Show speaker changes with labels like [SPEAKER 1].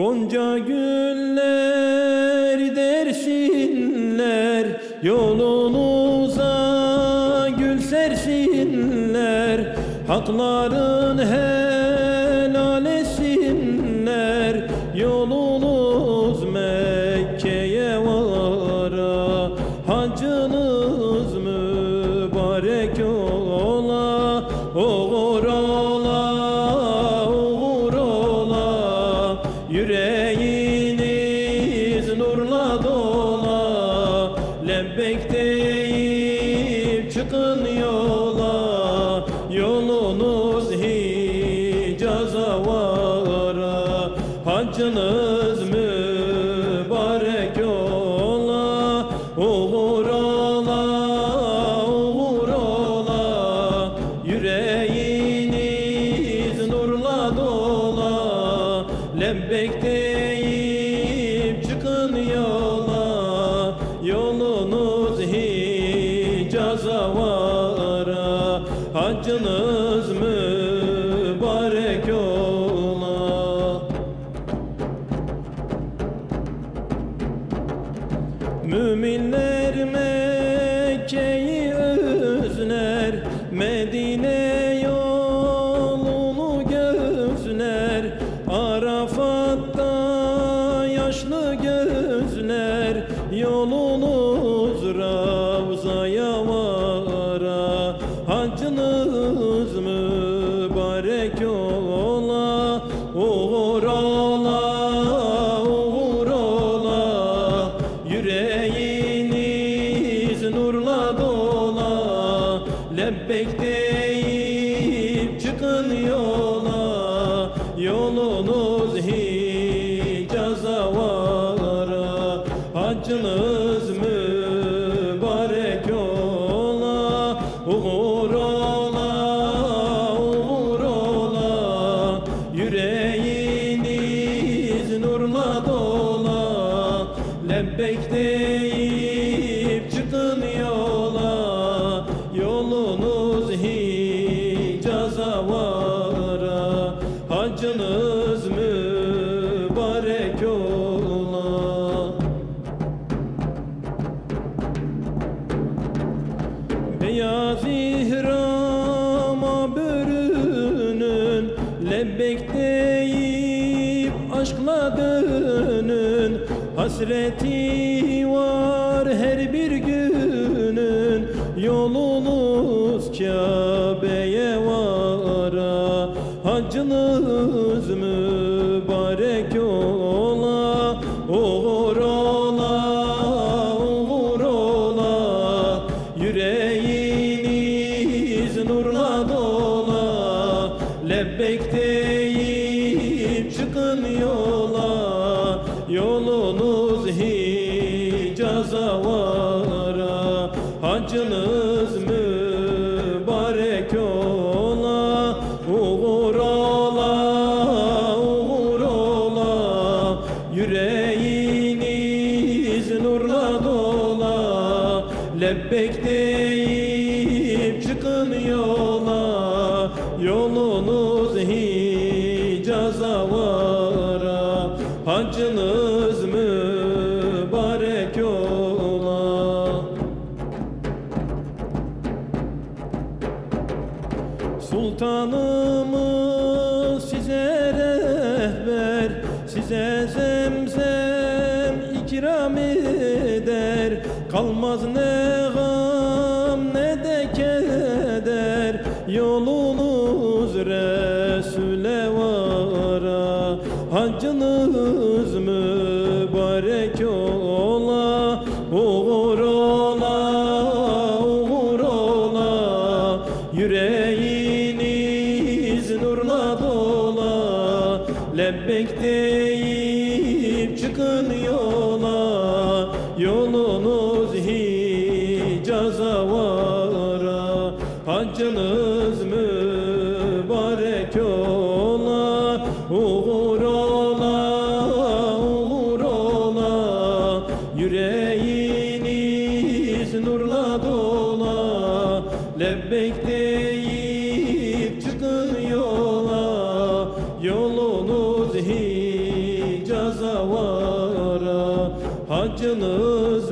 [SPEAKER 1] Gonca güller dersinler Yolunuza gül sersinler Hakların helal etsinler Yolunuz Mekke'ye vara. Hacınız mübarek ola Oğur ola, Lebbek deyip çıkın yola Yolunuz Hicaz'a vara. Haccınız mübarek Haccınız mübarek ola. Müminler Mekke'yi özler Medine yolunu gözler Arafat'ta yaşlı gözler Yolunuz Lebbek deyip çıkın yola Yolunuz Hicaz'a vara Haccınız mübarek ola Uğur ola, uğur ola. Yüreğiniz nurla dola Lebbek deyip Yolunuz Hicaz'a vara Haccınız mübarek ola. Beyaz ihrama bürünün Lebbek deyip aşkla dönün. Hasreti var her bir günün Yolunuz Kabe'ye vara Haccınız mübarek Lebbek deyip çıkın yola Yolunuz Hicaz'a vara Haccınız mübarek ola Sultanımız size rehber Size zemzem ikram eder. Kalmaz ne gam ne de keder. Yolunuz Resul'e vara. Haccınız mübarek ola. Uğur ola, uğur ola. Yüreğiniz nurla dola. Lebbek deyip Uğur ola, uğur ola Yüreğiniz nurla dola. Lebbek çıkın yola Yolunuz Hicaz'a vara. Haccınız